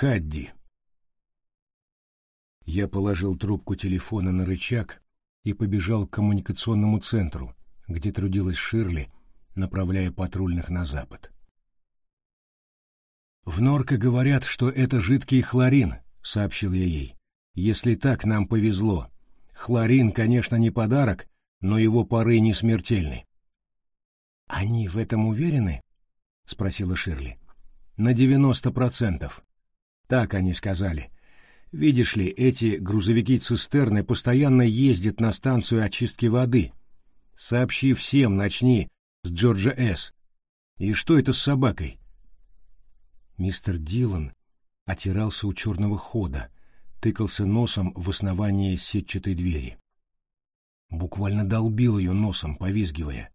Хадди. Я положил трубку телефона на рычаг и побежал к коммуникационному центру, где трудилась Ширли, направляя патрульных на запад. «В Норке говорят, что это жидкий хлорин», — сообщил я ей. «Если так, нам повезло. Хлорин, конечно, не подарок, но его пары не смертельны». «Они в этом уверены?» — спросила Ширли. «На девяносто процентов». Так они сказали. Видишь ли, эти грузовики-цистерны постоянно ездят на станцию очистки воды. Сообщи всем, начни с Джорджа С. И что это с собакой? Мистер Дилан отирался у черного хода, тыкался носом в основание сетчатой двери. Буквально долбил ее носом, повизгивая,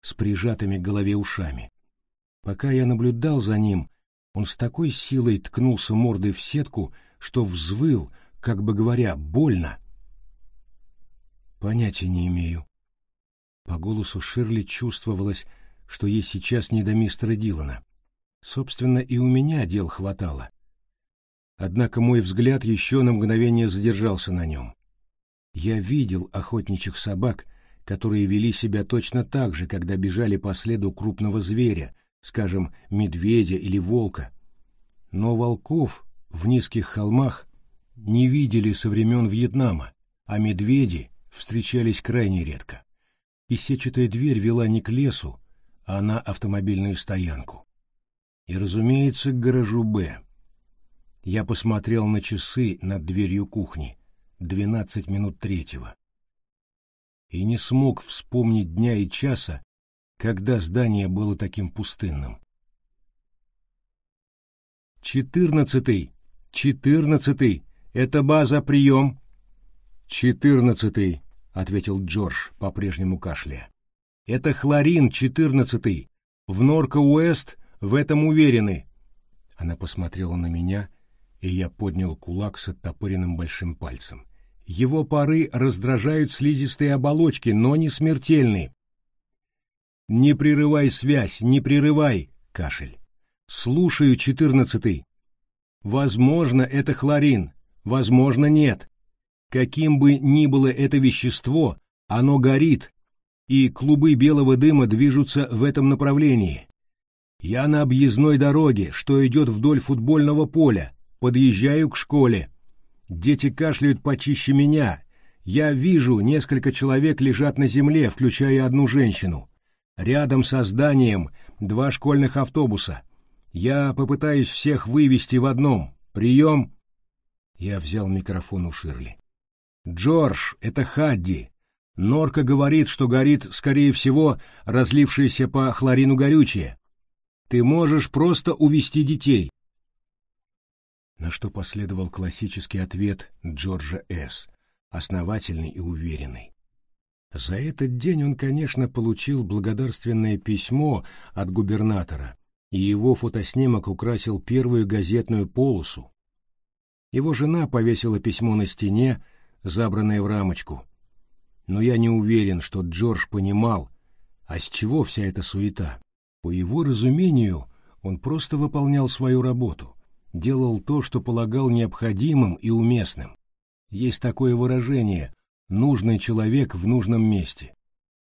с прижатыми к голове ушами. Пока я наблюдал за ним, он с такой силой ткнулся мордой в сетку, что взвыл, как бы говоря, больно. Понятия не имею. По голосу Ширли чувствовалось, что ей сейчас не до мистера Дилана. Собственно, и у меня дел хватало. Однако мой взгляд еще на мгновение задержался на нем. Я видел охотничьих собак, которые вели себя точно так же, когда бежали по следу крупного зверя, скажем, медведя или волка. Но волков в низких холмах не видели со времен Вьетнама, а медведи встречались крайне редко. И сетчатая дверь вела не к лесу, а на автомобильную стоянку. И, разумеется, к гаражу «Б». Я посмотрел на часы над дверью кухни. Двенадцать минут третьего. И не смог вспомнить дня и часа, когда здание было таким пустынным. «Четырнадцатый! Четырнадцатый! Это база, прием!» «Четырнадцатый!» — ответил Джордж, по-прежнему кашляя. «Это хлорин, четырнадцатый! В Норка-Уэст в этом уверены!» Она посмотрела на меня, и я поднял кулак с оттопыренным большим пальцем. «Его пары раздражают слизистые оболочки, но не смертельны. «Не прерывай связь, не прерывай!» — кашель. «Слушаю, четырнадцатый. Возможно, это хлорин, возможно, нет. Каким бы ни было это вещество, оно горит, и клубы белого дыма движутся в этом направлении. Я на объездной дороге, что идет вдоль футбольного поля, подъезжаю к школе. Дети кашляют почище меня. Я вижу, несколько человек лежат на земле, включая одну женщину. Рядом со зданием два школьных автобуса. Я попытаюсь всех вывести в одном. Прием!» Я взял микрофон у Ширли. «Джордж, это Хадди. Норка говорит, что горит, скорее всего, разлившееся по хлорину горючее. Ты можешь просто увести детей». На что последовал классический ответ Джорджа С., основательный и уверенный. За этот день он, конечно, получил благодарственное письмо от губернатора, и его фотоснимок украсил первую газетную полосу. Его жена повесила письмо на стене, забранное в рамочку. Но я не уверен, что Джордж понимал, а с чего вся эта суета. По его разумению, он просто выполнял свою работу, делал то, что полагал необходимым и уместным. Есть такое выражение нужный человек в нужном месте.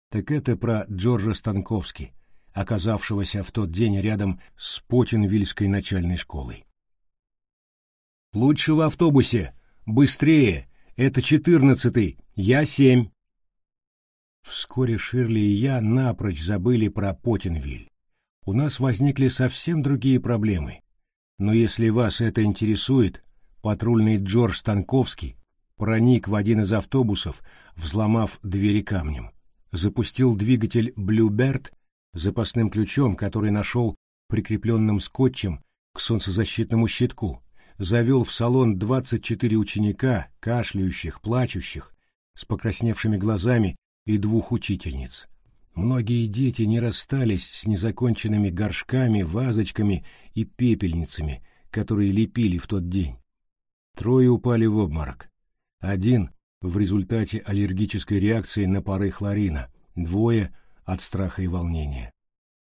Так это про Джорджа Станковски, оказавшегося в тот день рядом с Потинвильской начальной школой. «Лучше в автобусе! Быстрее! Это четырнадцатый! Я семь!» Вскоре Ширли и я напрочь забыли про Потинвиль. У нас возникли совсем другие проблемы. Но если вас это интересует, патрульный Джордж Станковский проник в один из автобусов, взломав двери камнем. Запустил двигатель «Блюберт» запасным ключом, который нашел прикрепленным скотчем к солнцезащитному щитку, завел в салон 24 ученика, кашляющих, плачущих, с покрасневшими глазами и двух учительниц. Многие дети не расстались с незаконченными горшками, вазочками и пепельницами, которые лепили в тот день. Трое упали в обморок. Один в результате аллергической реакции на пары хлорина, двое от страха и волнения.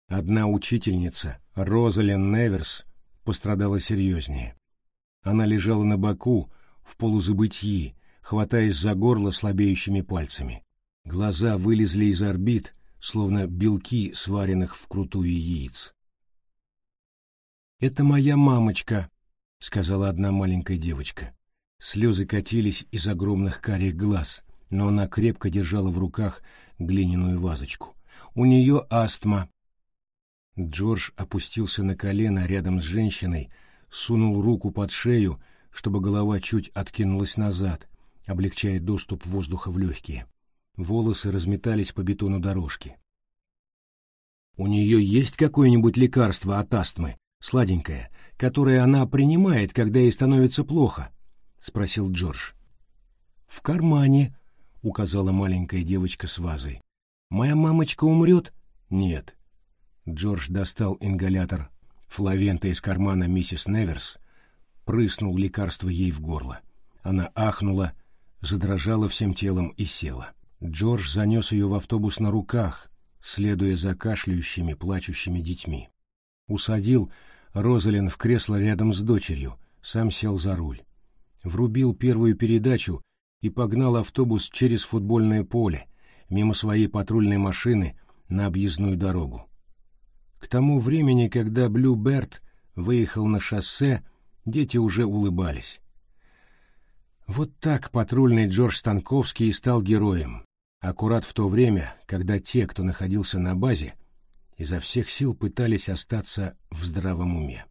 Одна учительница, Розалин Неверс, пострадала серьезнее. Она лежала на боку, в полузабытии, хватаясь за горло слабеющими пальцами. Глаза вылезли из орбит, словно белки, сваренных вкрутую яиц. «Это моя мамочка», — сказала одна маленькая девочка. Слезы катились из огромных карих глаз, но она крепко держала в руках глиняную вазочку. «У нее астма». Джордж опустился на колено рядом с женщиной, сунул руку под шею, чтобы голова чуть откинулась назад, облегчая доступ воздуха в легкие. Волосы разметались по бетону дорожки. «У нее есть какое-нибудь лекарство от астмы, сладенькое, которое она принимает, когда ей становится плохо?» — спросил Джордж. «В кармане», — указала маленькая девочка с вазой. «Моя мамочка умрет?» «Нет». Джордж достал ингалятор Флавента из кармана миссис Неверс, прыснул лекарство ей в горло. Она ахнула, задрожала всем телом и села. Джордж занес ее в автобус на руках, следуя за кашляющими, плачущими детьми. Усадил Розалин в кресло рядом с дочерью, сам сел за руль. Врубил первую передачу и погнал автобус через футбольное поле, мимо своей патрульной машины на объездную дорогу. К тому времени, когда Блю Берт выехал на шоссе, дети уже улыбались. Вот так патрульный Джордж Станковский и стал героем, аккурат в то время, когда те, кто находился на базе, изо всех сил пытались остаться в здравом уме.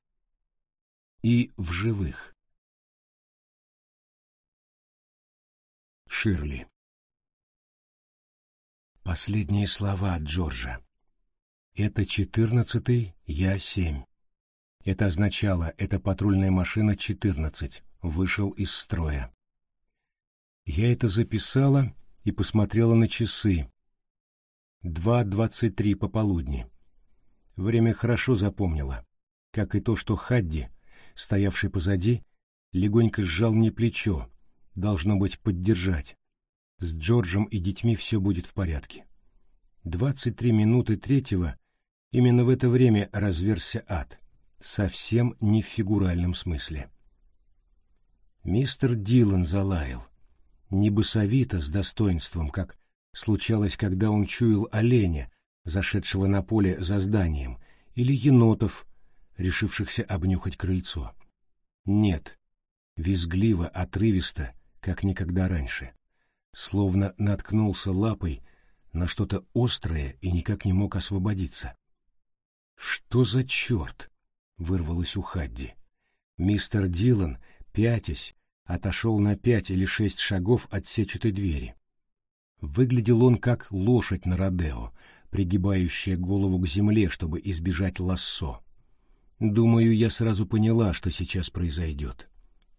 И в живых. Ширли. Последние слова от Джорджа. Это четырнадцатый, я семь. Это означало, это патрульная машина четырнадцать, вышел из строя. Я это записала и посмотрела на часы. Два двадцать три пополудни. Время хорошо запомнила, как и то, что Хадди, стоявший позади, легонько сжал мне плечо, должно быть, поддержать. С Джорджем и детьми все будет в порядке. Двадцать три минуты третьего Именно в это время разверся ад, совсем не в фигуральном смысле. Мистер Дилан залаял, не босовито, с достоинством, как случалось, когда он чуял оленя, зашедшего на поле за зданием, или енотов, решившихся обнюхать крыльцо. Нет, визгливо, отрывисто, как никогда раньше, словно наткнулся лапой на что-то острое и никак не мог освободиться. «Что за черт?» — вырвалось у Хадди. Мистер Дилан, пятясь, отошел на пять или шесть шагов от сетчатой двери. Выглядел он как лошадь на Родео, пригибающая голову к земле, чтобы избежать лассо. Думаю, я сразу поняла, что сейчас произойдет.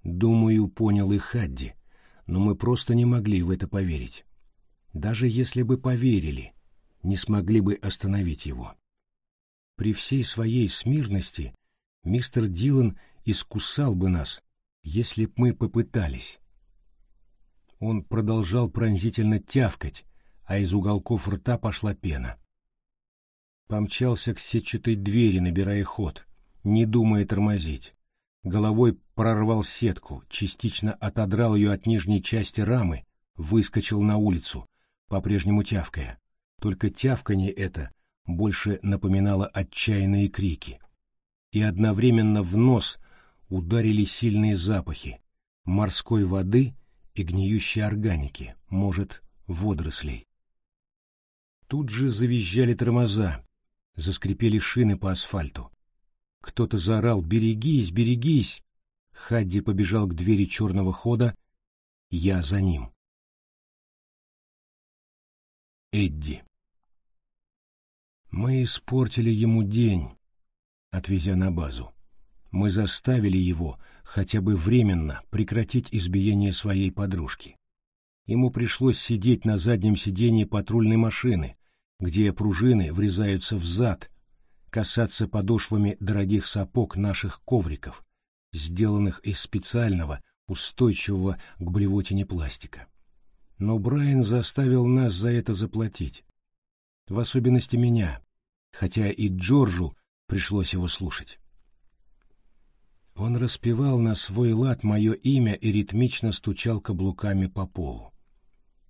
Думаю, понял и Хадди, но мы просто не могли в это поверить. Даже если бы поверили, не смогли бы остановить его. При всей своей смирности мистер Дилан искусал бы нас, если б мы попытались. Он продолжал пронзительно тявкать, а из уголков рта пошла пена. Помчался к сетчатой двери, набирая ход, не думая тормозить. Головой прорвал сетку, частично отодрал ее от нижней части рамы, выскочил на улицу, по-прежнему тявкая. Только тявканье это больше напоминало отчаянные крики. И одновременно в нос ударили сильные запахи морской воды и гниющей органики, может, водорослей. Тут же завизжали тормоза, заскрипели шины по асфальту. Кто-то заорал «Берегись, берегись!» Хадди побежал к двери черного хода, я за ним. Эдди мы испортили ему день, отвезя на базу. Мы заставили его хотя бы временно прекратить избиение своей подружки. Ему пришлось сидеть на заднем сиденье патрульной машины, где пружины врезаются в зад, касаться подошвами дорогих сапог наших ковриков, сделанных из специального, устойчивого к блевотине пластика. Но Брайан заставил нас за это заплатить в особенности меня, хотя и Джорджу пришлось его слушать. Он распевал на свой лад мое имя и ритмично стучал каблуками по полу.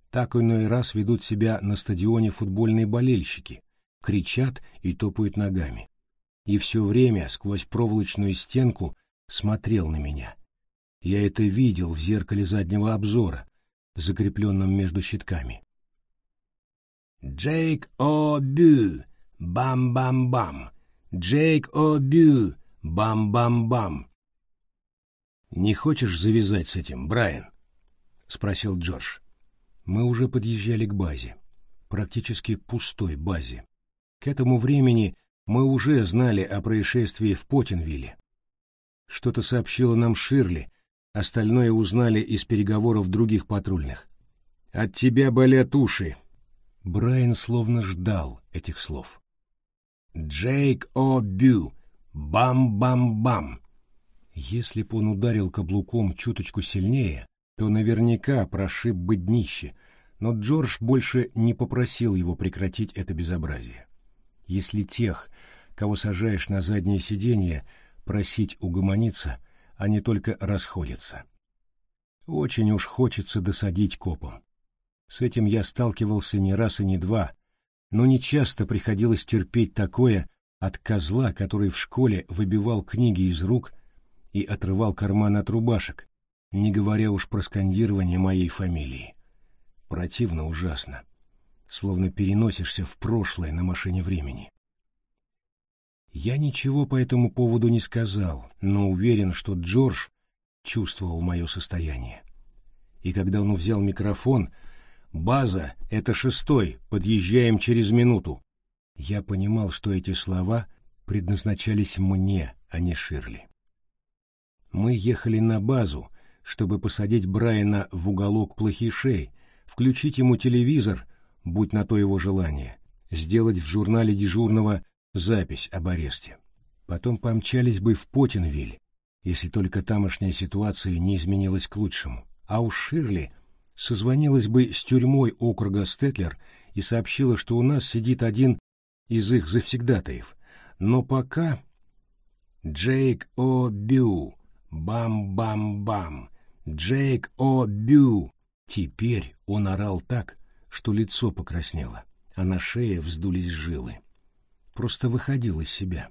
Так иной раз ведут себя на стадионе футбольные болельщики, кричат и топают ногами. И все время сквозь проволочную стенку смотрел на меня. Я это видел в зеркале заднего обзора, закрепленном между щитками. «Джейк О'Бю! Бам-бам-бам! Джейк О'Бю! Бам-бам-бам!» «Не хочешь завязать с этим, Брайан?» — спросил Джордж. Мы уже подъезжали к базе, практически пустой базе. К этому времени мы уже знали о происшествии в Потенвилле. Что-то сообщила нам Ширли, остальное узнали из переговоров других патрульных. «От тебя болят уши!» Брайан словно ждал этих слов. «Джейк О'Бю! Бам-бам-бам!» Если б он ударил каблуком чуточку сильнее, то наверняка прошиб бы днище, но Джордж больше не попросил его прекратить это безобразие. Если тех, кого сажаешь на заднее сиденье, просить угомониться, они только расходятся. Очень уж хочется досадить копам. С этим я сталкивался не раз и не два, но не часто приходилось терпеть такое от козла, который в школе выбивал книги из рук и отрывал карман от рубашек, не говоря уж про скандирование моей фамилии. Противно ужасно. Словно переносишься в прошлое на машине времени. Я ничего по этому поводу не сказал, но уверен, что Джордж чувствовал мое состояние. И когда он взял микрофон, «База, это шестой, подъезжаем через минуту», я понимал, что эти слова предназначались мне, а не Ширли. Мы ехали на базу, чтобы посадить Брайана в уголок плохишей, включить ему телевизор, будь на то его желание, сделать в журнале дежурного запись об аресте. Потом помчались бы в Потенвиль, если только тамошняя ситуация не изменилась к лучшему. А у Ширли созвонилась бы с тюрьмой округа Стетлер и сообщила, что у нас сидит один из их завсегдатаев. Но пока... Джейк О'Бю, бам-бам-бам, Джейк О'Бю. Теперь он орал так, что лицо покраснело, а на шее вздулись жилы. Просто выходил из себя.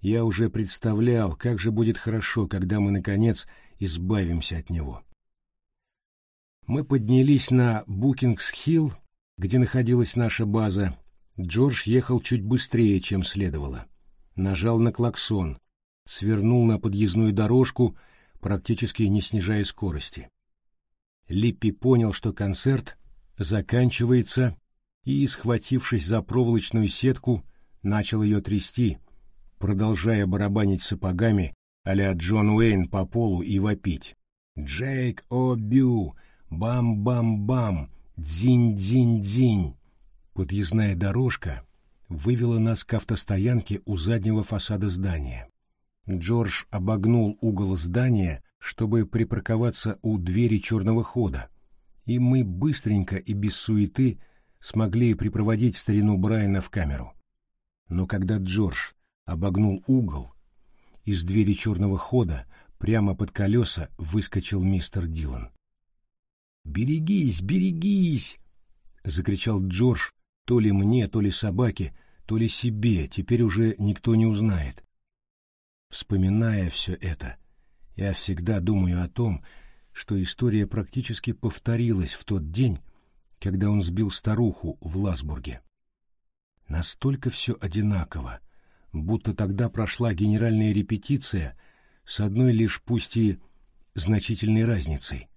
Я уже представлял, как же будет хорошо, когда мы, наконец, избавимся от него. Мы поднялись на Букингс-Хилл, где находилась наша база. Джордж ехал чуть быстрее, чем следовало. Нажал на клаксон, свернул на подъездную дорожку, практически не снижая скорости. Липпи понял, что концерт заканчивается, и, схватившись за проволочную сетку, начал ее трясти, продолжая барабанить сапогами а-ля Джон Уэйн по полу и вопить. «Джейк О'Бю! Бам-бам-бам! Дзинь-дзинь-дзинь!» Подъездная дорожка вывела нас к автостоянке у заднего фасада здания. Джордж обогнул угол здания, чтобы припарковаться у двери черного хода, и мы быстренько и без суеты смогли припроводить старину Брайана в камеру. Но когда Джордж обогнул угол, из двери черного хода прямо под колеса выскочил мистер Дилан. «Берегись, берегись!» — закричал Джордж то ли мне, то ли собаке, то ли себе, теперь уже никто не узнает. Вспоминая все это, я всегда думаю о том, что история практически повторилась в тот день, когда он сбил старуху в Ласбурге. Настолько все одинаково, будто тогда прошла генеральная репетиция с одной лишь пусть и значительной разницей.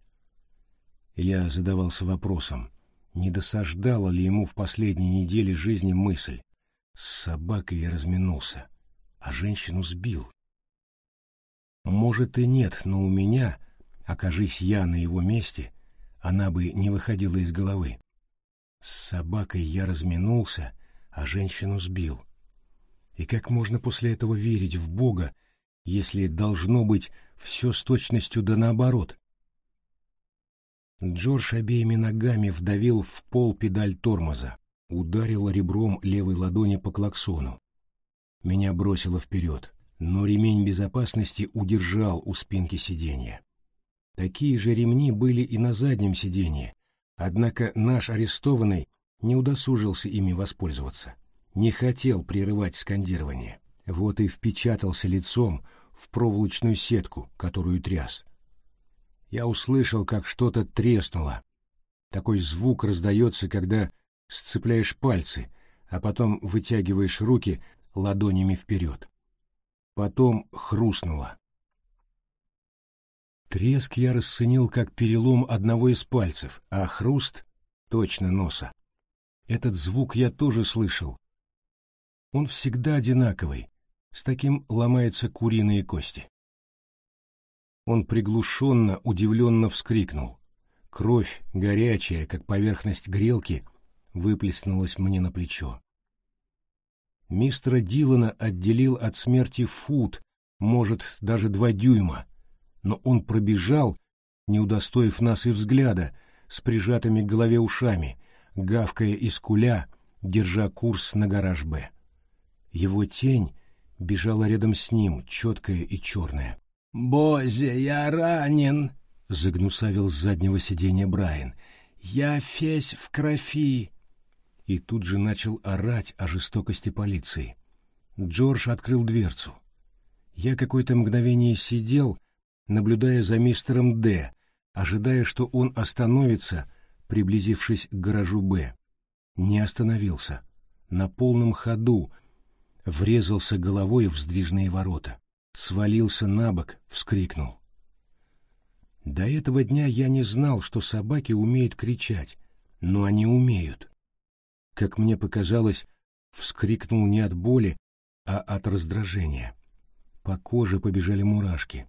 Я задавался вопросом, не досаждала ли ему в последней неделе жизни мысль «С собакой я разминулся, а женщину сбил». Может и нет, но у меня, окажись я на его месте, она бы не выходила из головы. С собакой я разминулся, а женщину сбил. И как можно после этого верить в Бога, если должно быть все с точностью да наоборот? Джордж обеими ногами вдавил в пол педаль тормоза, ударил ребром левой ладони по клаксону. Меня бросило вперед. но ремень безопасности удержал у спинки сиденья. Такие же ремни были и на заднем сиденье, однако наш арестованный не удосужился ими воспользоваться, не хотел прерывать скандирование. Вот и впечатался лицом в проволочную сетку, которую тряс. Я услышал, как что-то треснуло. Такой звук раздается, когда сцепляешь пальцы, а потом вытягиваешь руки ладонями вперед. Потом хрустнуло. Треск я расценил как перелом одного из пальцев, а хруст — точно носа. Этот звук я тоже слышал. Он всегда одинаковый, с таким ломаются куриные кости. Он приглушенно, удивленно вскрикнул. Кровь, горячая, как поверхность грелки, выплеснулась мне на плечо. Мистера Дилана отделил от смерти фут, может, даже два дюйма, но он пробежал, не удостоив нас и взгляда, с прижатыми к голове ушами, гавкая из куля, держа курс на гараж «Б». Его тень бежала рядом с ним, четкая и черная. «Бозе, я ранен!» — загнусавил с заднего сиденья Брайан. «Я фесь в крови!» И тут же начал орать о жестокости полиции. Джордж открыл дверцу. Я какое-то мгновение сидел, наблюдая за мистером Д, ожидая, что он остановится, приблизившись к гаражу Б. Не остановился. На полном ходу врезался головой в сдвижные ворота свалился на бок, вскрикнул. До этого дня я не знал, что собаки умеют кричать, но они умеют. Как мне показалось, вскрикнул не от боли, а от раздражения. По коже побежали мурашки.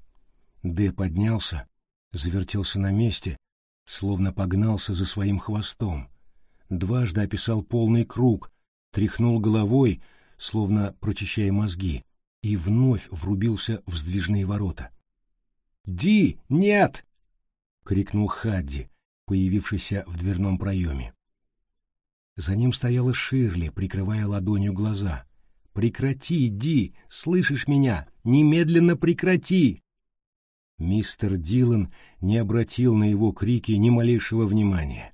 Д поднялся, завертелся на месте, словно погнался за своим хвостом. Дважды описал полный круг, тряхнул головой, словно прочищая мозги, и вновь врубился в сдвижные ворота. «Ди, нет!» — крикнул Хадди, появившийся в дверном проеме. За ним стояла Ширли, прикрывая ладонью глаза. «Прекрати, Ди! Слышишь меня? Немедленно прекрати!» Мистер Дилан не обратил на его крики ни малейшего внимания.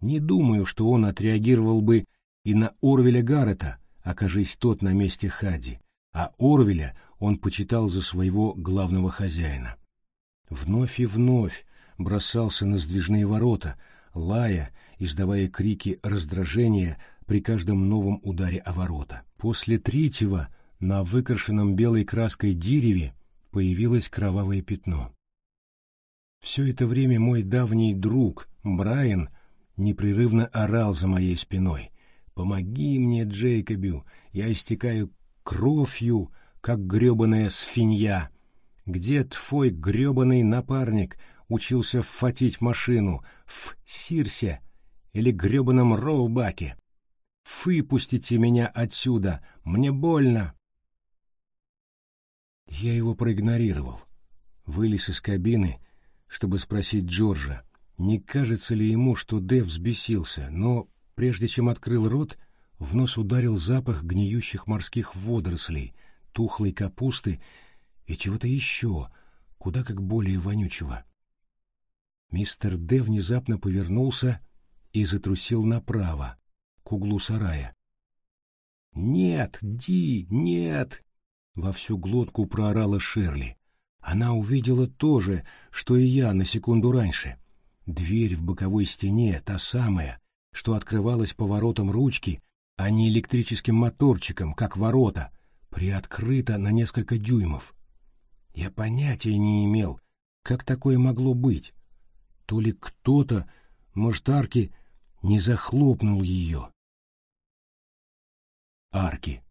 Не думаю, что он отреагировал бы и на Орвеля Гаррета, окажись тот на месте Хади а Орвеля он почитал за своего главного хозяина. Вновь и вновь бросался на сдвижные ворота, лая, издавая крики раздражения при каждом новом ударе о ворота. После третьего на выкрашенном белой краской дереве появилось кровавое пятно. Все это время мой давний друг, Брайан, непрерывно орал за моей спиной. «Помоги мне, Джейкобю, я истекаю кровью, как гребаная свинья. Где твой гребаный напарник учился фатить машину в Сирсе или гребаном Роубаке? Выпустите меня отсюда, мне больно. Я его проигнорировал. Вылез из кабины, чтобы спросить Джорджа, не кажется ли ему, что Дэв взбесился, но прежде чем открыл рот, в нос ударил запах гниющих морских водорослей, тухлой капусты и чего-то еще, куда как более вонючего. Мистер Д внезапно повернулся и затрусил направо, к углу сарая. «Нет, Ди, нет!» — во всю глотку проорала Шерли. Она увидела то же, что и я на секунду раньше. Дверь в боковой стене, та самая, что открывалась поворотом ручки, а не электрическим моторчиком, как ворота, приоткрыто на несколько дюймов. Я понятия не имел, как такое могло быть. То ли кто-то, может, арки, не захлопнул ее. Арки.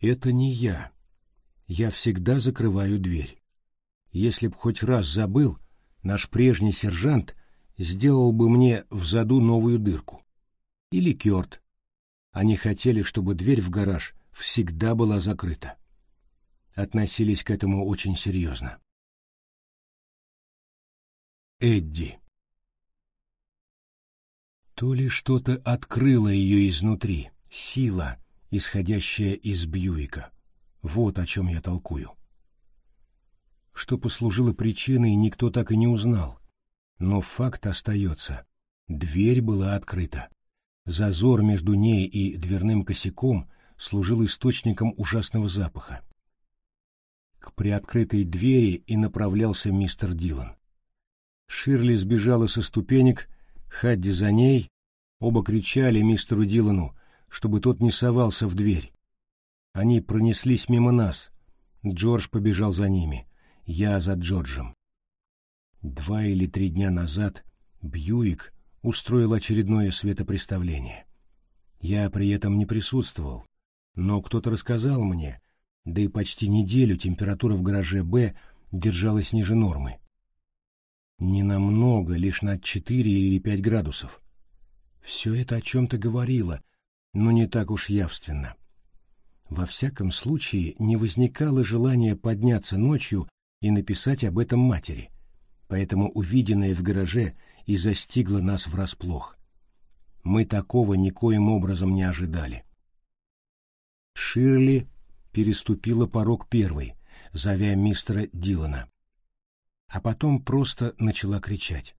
Это не я. Я всегда закрываю дверь. Если б хоть раз забыл, наш прежний сержант сделал бы мне в заду новую дырку или Кёрт. Они хотели, чтобы дверь в гараж всегда была закрыта. Относились к этому очень серьезно. Эдди. То ли что-то открыло ее изнутри, сила, исходящая из Бьюика, Вот о чем я толкую. Что послужило причиной, никто так и не узнал. Но факт остается. Дверь была открыта. Зазор между ней и дверным косяком служил источником ужасного запаха. К приоткрытой двери и направлялся мистер Дилан. Ширли сбежала со ступенек, Хадди за ней, оба кричали мистеру Дилану, чтобы тот не совался в дверь. Они пронеслись мимо нас. Джордж побежал за ними. Я за Джорджем. Два или три дня назад Бьюик устроил очередное светопреставление. Я при этом не присутствовал, но кто-то рассказал мне, да и почти неделю температура в гараже «Б» держалась ниже нормы. Не намного, лишь на 4 или 5 градусов. Все это о чем-то говорило, но не так уж явственно. Во всяком случае, не возникало желания подняться ночью и написать об этом матери, поэтому увиденное в гараже и застигло нас врасплох. Мы такого никоим образом не ожидали. Ширли переступила порог первой, зовя мистера Дилана. А потом просто начала кричать.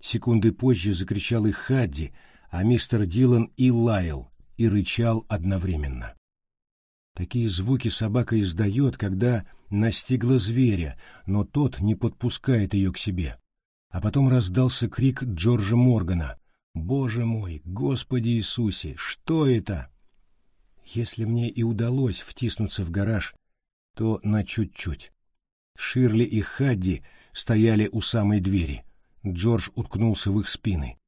Секунды позже закричал и Хадди, а мистер Дилан и лаял, и рычал одновременно. Такие звуки собака издает, когда настигла зверя, но тот не подпускает ее к себе. А потом раздался крик Джорджа Моргана. «Боже мой, Господи Иисусе, что это?» Если мне и удалось втиснуться в гараж, то на чуть-чуть. Ширли и Хадди стояли у самой двери. Джордж уткнулся в их спины.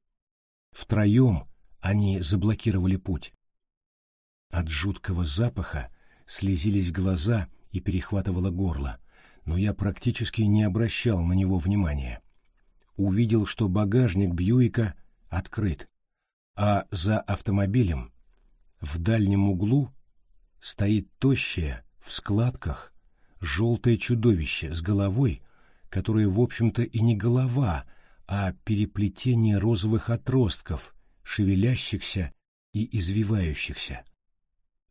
Втроем они заблокировали путь. От жуткого запаха слезились глаза и перехватывало горло, но я практически не обращал на него внимания. Увидел, что багажник Бьюика открыт, а за автомобилем в дальнем углу стоит тощее, в складках, желтое чудовище с головой, которое, в общем-то, и не голова, а переплетение розовых отростков, шевелящихся и извивающихся.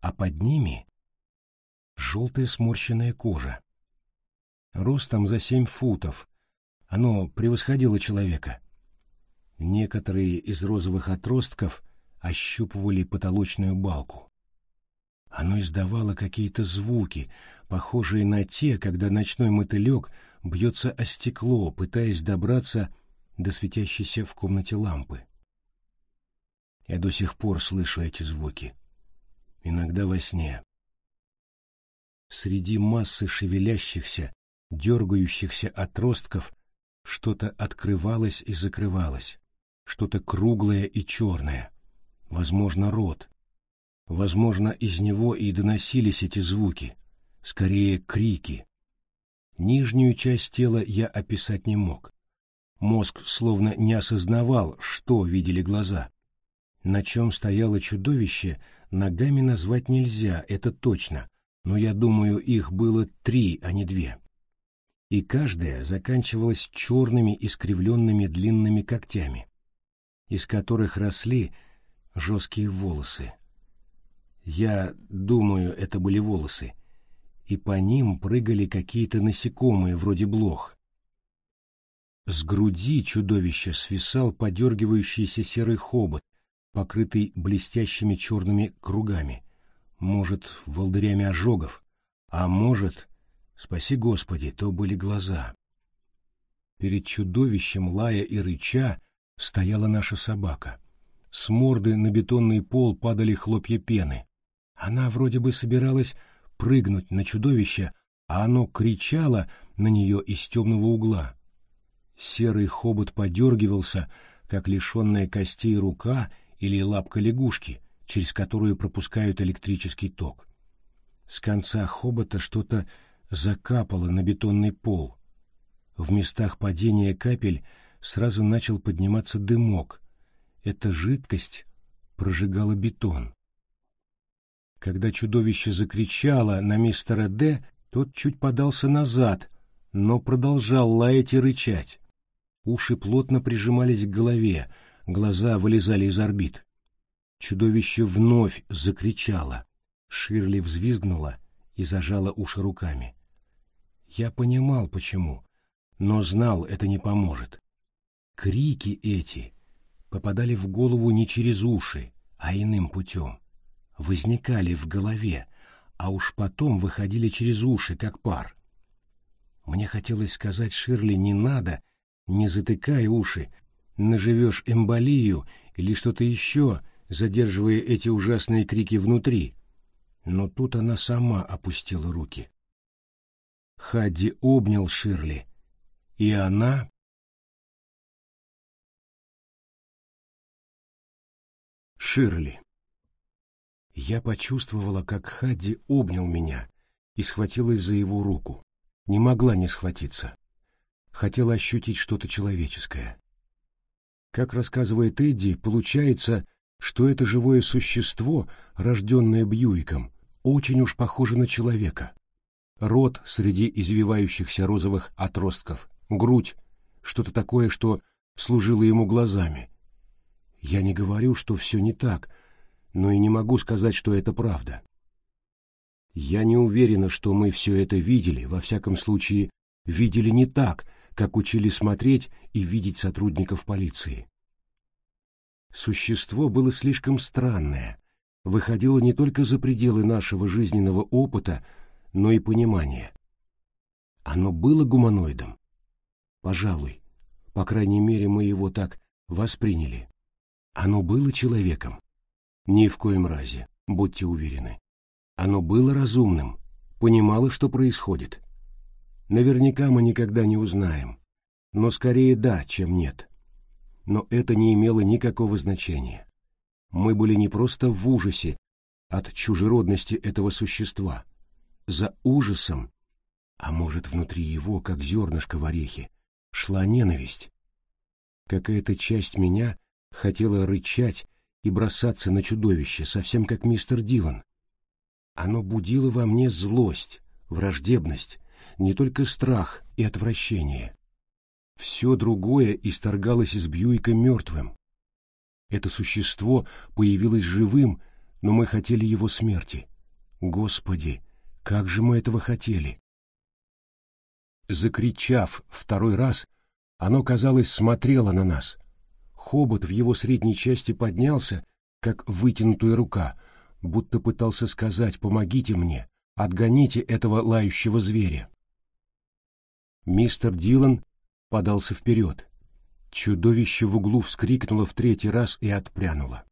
А под ними желтая сморщенная кожа. Ростом за семь футов. Оно превосходило человека. Некоторые из розовых отростков ощупывали потолочную балку. Оно издавало какие-то звуки, похожие на те, когда ночной мотылек бьется о стекло, пытаясь добраться до светящейся в комнате лампы. Я до сих пор слышу эти звуки. Иногда во сне. Среди массы шевелящихся, дергающихся отростков что-то открывалось и закрывалось, что-то круглое и черное, возможно, рот. Возможно, из него и доносились эти звуки, скорее крики. Нижнюю часть тела я описать не мог. Мозг словно не осознавал, что видели глаза. На чем стояло чудовище, ногами назвать нельзя, это точно, но я думаю, их было три, а не две. И каждая заканчивалась черными искривленными длинными когтями, из которых росли жесткие волосы. Я думаю, это были волосы, и по ним прыгали какие-то насекомые, вроде блох. С груди чудовища свисал подергивающийся серый хобот, покрытый блестящими черными кругами может, волдырями ожогов, а может, спаси Господи, то были глаза. Перед чудовищем, лая и рыча, стояла наша собака. С морды на бетонный пол падали хлопья пены. Она вроде бы собиралась прыгнуть на чудовище, а оно кричало на нее из темного угла. Серый хобот подергивался, как лишенная костей рука или лапка лягушки — через которую пропускают электрический ток. С конца хобота что-то закапало на бетонный пол. В местах падения капель сразу начал подниматься дымок. Эта жидкость прожигала бетон. Когда чудовище закричало на мистера Д, тот чуть подался назад, но продолжал лаять и рычать. Уши плотно прижимались к голове, глаза вылезали из орбит. Чудовище вновь закричало. Ширли взвизгнула и зажала уши руками. Я понимал, почему, но знал, это не поможет. Крики эти попадали в голову не через уши, а иным путем. Возникали в голове, а уж потом выходили через уши, как пар. Мне хотелось сказать Ширли «не надо», не затыкай уши, наживешь эмболию или что-то еще, задерживая эти ужасные крики внутри. Но тут она сама опустила руки. Хадди обнял Ширли, и она... Ширли. Я почувствовала, как Хадди обнял меня и схватилась за его руку. Не могла не схватиться. Хотела ощутить что-то человеческое. Как рассказывает Эдди, получается, что это живое существо, рожденное Бьюиком, очень уж похоже на человека. Рот среди извивающихся розовых отростков, грудь, что-то такое, что служило ему глазами. Я не говорю, что все не так, но и не могу сказать, что это правда. Я не уверена, что мы все это видели, во всяком случае, видели не так, как учили смотреть и видеть сотрудников полиции. Существо было слишком странное, выходило не только за пределы нашего жизненного опыта, но и понимания. Оно было гуманоидом? Пожалуй. По крайней мере, мы его так восприняли. Оно было человеком? Ни в коем разе, будьте уверены. Оно было разумным, понимало, что происходит. Наверняка мы никогда не узнаем, но скорее да, чем нет но это не имело никакого значения. Мы были не просто в ужасе от чужеродности этого существа. За ужасом, а может, внутри его, как зернышко в орехе, шла ненависть. Какая-то часть меня хотела рычать и бросаться на чудовище, совсем как мистер Дилан. Оно будило во мне злость, враждебность, не только страх и отвращение. Все другое исторгалось из Бьюика мертвым. Это существо появилось живым, но мы хотели его смерти. Господи, как же мы этого хотели! Закричав второй раз, оно, казалось, смотрело на нас. Хобот в его средней части поднялся, как вытянутая рука, будто пытался сказать «помогите мне, отгоните этого лающего зверя». Мистер Дилан подался вперед. Чудовище в углу вскрикнуло в третий раз и отпрянуло.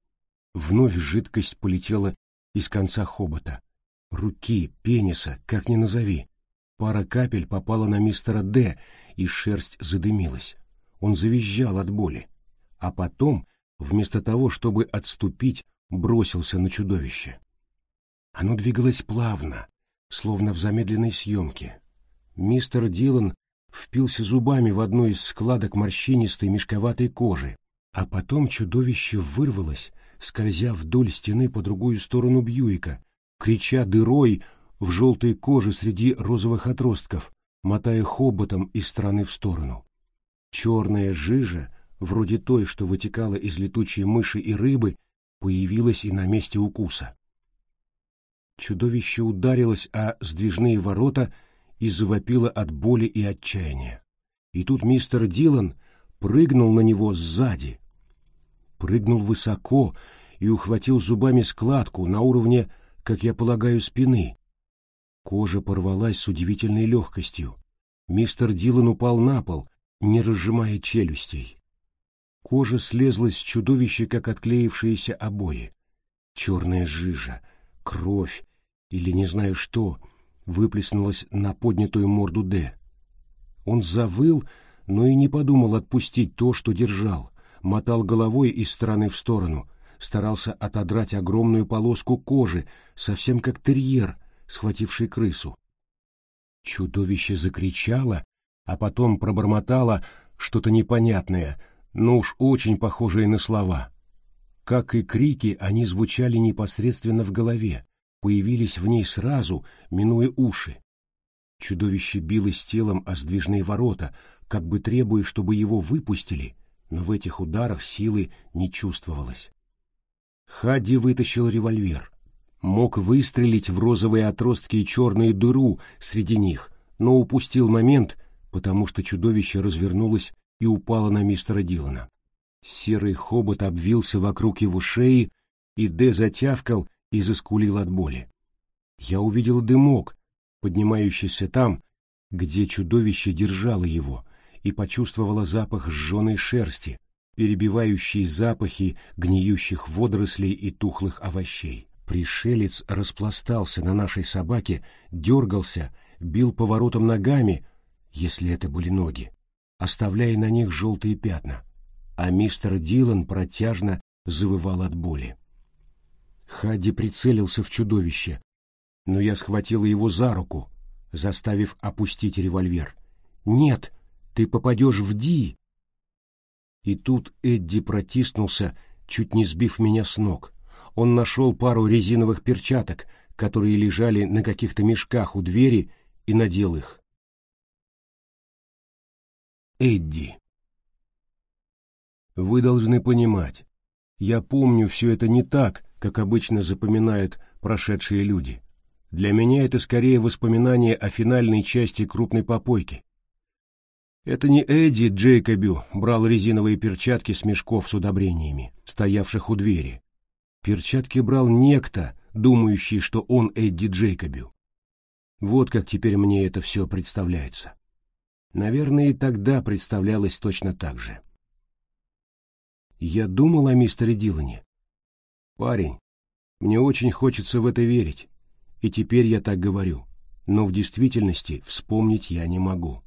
Вновь жидкость полетела из конца хобота. Руки, пениса, как ни назови. Пара капель попала на мистера Д, и шерсть задымилась. Он завизжал от боли. А потом, вместо того, чтобы отступить, бросился на чудовище. Оно двигалось плавно, словно в замедленной съемке. Мистер Дилан впился зубами в одну из складок морщинистой мешковатой кожи, а потом чудовище вырвалось, скользя вдоль стены по другую сторону Бьюика, крича дырой в желтой коже среди розовых отростков, мотая хоботом из стороны в сторону. Черная жижа, вроде той, что вытекала из летучей мыши и рыбы, появилась и на месте укуса. Чудовище ударилось о сдвижные ворота и завопила от боли и отчаяния. И тут мистер Дилан прыгнул на него сзади. Прыгнул высоко и ухватил зубами складку на уровне, как я полагаю, спины. Кожа порвалась с удивительной легкостью. Мистер Дилан упал на пол, не разжимая челюстей. Кожа слезла с чудовища, как отклеившиеся обои. Черная жижа, кровь или не знаю что — выплеснулась на поднятую морду Д. Он завыл, но и не подумал отпустить то, что держал, мотал головой из стороны в сторону, старался отодрать огромную полоску кожи, совсем как терьер, схвативший крысу. Чудовище закричало, а потом пробормотало что-то непонятное, но уж очень похожее на слова. Как и крики, они звучали непосредственно в голове, появились в ней сразу, минуя уши. Чудовище билось телом о сдвижные ворота, как бы требуя, чтобы его выпустили, но в этих ударах силы не чувствовалось. Хадди вытащил револьвер. Мог выстрелить в розовые отростки и черную дыру среди них, но упустил момент, потому что чудовище развернулось и упало на мистера Дилана. Серый хобот обвился вокруг его шеи, и Д затявкал и заскулил от боли. Я увидел дымок, поднимающийся там, где чудовище держало его, и почувствовала запах сжженной шерсти, перебивающий запахи гниющих водорослей и тухлых овощей. Пришелец распластался на нашей собаке, дергался, бил поворотом ногами, если это были ноги, оставляя на них желтые пятна, а мистер Дилан протяжно завывал от боли. Хадди прицелился в чудовище, но я схватила его за руку, заставив опустить револьвер. «Нет, ты попадешь в Ди!» И тут Эдди протиснулся, чуть не сбив меня с ног. Он нашел пару резиновых перчаток, которые лежали на каких-то мешках у двери, и надел их. Эдди. Вы должны понимать, я помню все это не так, как обычно запоминают прошедшие люди. Для меня это скорее воспоминание о финальной части крупной попойки. Это не Эдди Джейкобю брал резиновые перчатки с мешков с удобрениями, стоявших у двери. Перчатки брал некто, думающий, что он Эдди Джейкобю. Вот как теперь мне это все представляется. Наверное, и тогда представлялось точно так же. Я думал о мистере Дилане. Парень, мне очень хочется в это верить. И теперь я так говорю, но в действительности вспомнить я не могу.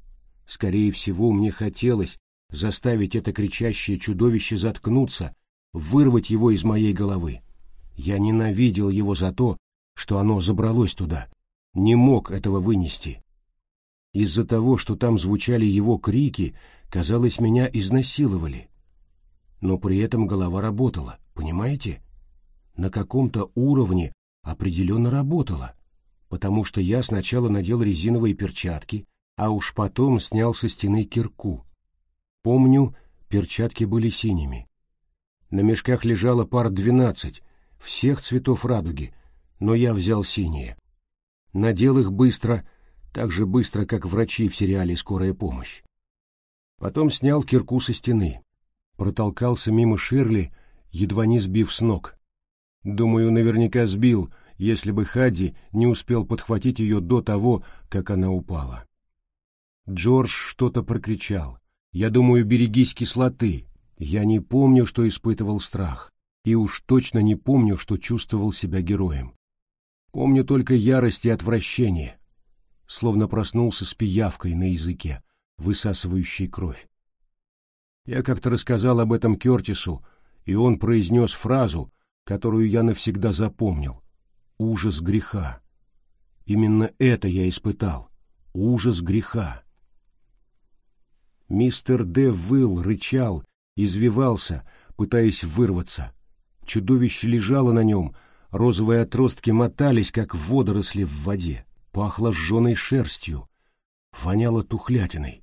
Скорее всего, мне хотелось заставить это кричащее чудовище заткнуться, вырвать его из моей головы. Я ненавидел его за то, что оно забралось туда, не мог этого вынести. Из-за того, что там звучали его крики, казалось, меня изнасиловали. Но при этом голова работала, понимаете? На каком-то уровне определенно работала, потому что я сначала надел резиновые перчатки, а уж потом снял со стены кирку. Помню, перчатки были синими. На мешках лежало пар двенадцать, всех цветов радуги, но я взял синие. Надел их быстро, так же быстро, как врачи в сериале «Скорая помощь». Потом снял кирку со стены, протолкался мимо Ширли, едва не сбив с ног. Думаю, наверняка сбил, если бы Хади не успел подхватить ее до того, как она упала. Джордж что-то прокричал. «Я думаю, берегись кислоты. Я не помню, что испытывал страх. И уж точно не помню, что чувствовал себя героем. Помню только ярость и отвращение. Словно проснулся с пиявкой на языке, высасывающей кровь. Я как-то рассказал об этом Кертису, и он произнес фразу, которую я навсегда запомнил. Ужас греха. Именно это я испытал. Ужас греха. Мистер Д. выл, рычал, извивался, пытаясь вырваться. Чудовище лежало на нем, розовые отростки мотались, как водоросли в воде, пахло сжженной шерстью, воняло тухлятиной.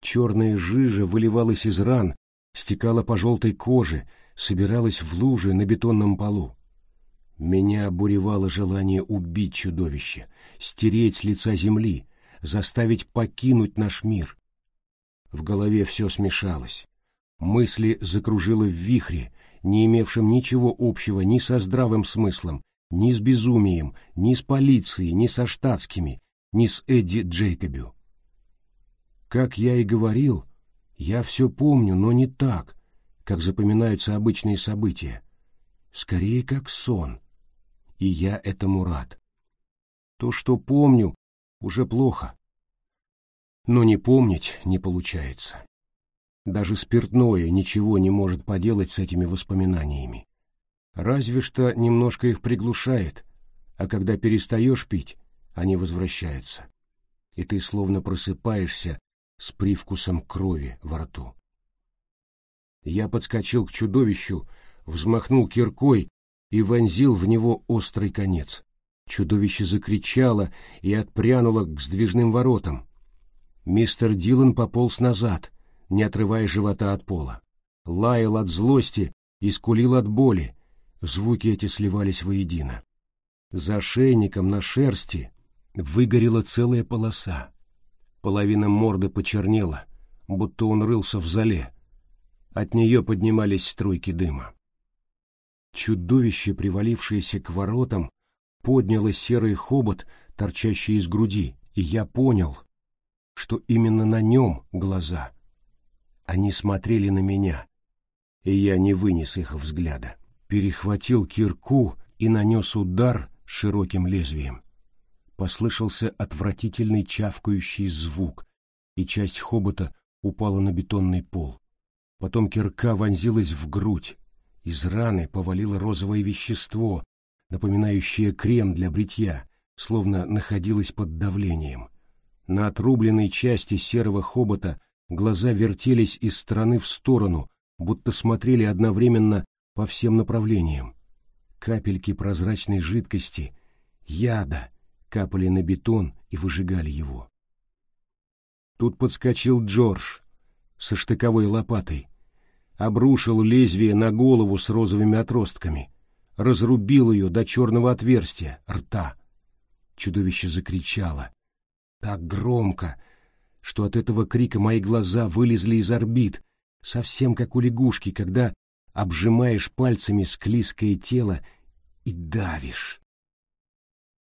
Черная жижа выливалась из ран, стекала по желтой коже, собиралась в луже на бетонном полу. Меня обуревало желание убить чудовище, стереть с лица земли, заставить покинуть наш мир. В голове все смешалось. Мысли закружило в вихре, не имевшем ничего общего ни со здравым смыслом, ни с безумием, ни с полицией, ни со штатскими, ни с Эдди Джейкобю. Как я и говорил, я все помню, но не так, как запоминаются обычные события. Скорее, как сон. И я этому рад. То, что помню, уже плохо. Но не помнить не получается. Даже спиртное ничего не может поделать с этими воспоминаниями. Разве что немножко их приглушает, а когда перестаешь пить, они возвращаются. И ты словно просыпаешься с привкусом крови во рту. Я подскочил к чудовищу, взмахнул киркой и вонзил в него острый конец. Чудовище закричало и отпрянуло к сдвижным воротам. Мистер Дилан пополз назад, не отрывая живота от пола. Лаял от злости и скулил от боли. Звуки эти сливались воедино. За шейником на шерсти выгорела целая полоса. Половина морды почернела, будто он рылся в зале. От нее поднимались струйки дыма. Чудовище, привалившееся к воротам, подняло серый хобот, торчащий из груди, и я понял, что именно на нем глаза. Они смотрели на меня, и я не вынес их взгляда. Перехватил кирку и нанес удар широким лезвием. Послышался отвратительный чавкающий звук, и часть хобота упала на бетонный пол. Потом кирка вонзилась в грудь. Из раны повалило розовое вещество, напоминающее крем для бритья, словно находилось под давлением. На отрубленной части серого хобота глаза вертелись из стороны в сторону, будто смотрели одновременно по всем направлениям. Капельки прозрачной жидкости, яда, капали на бетон и выжигали его. Тут подскочил Джордж со штыковой лопатой, обрушил лезвие на голову с розовыми отростками, разрубил ее до черного отверстия, рта. Чудовище закричало. Так громко, что от этого крика мои глаза вылезли из орбит, совсем как у лягушки, когда обжимаешь пальцами склизкое тело и давишь.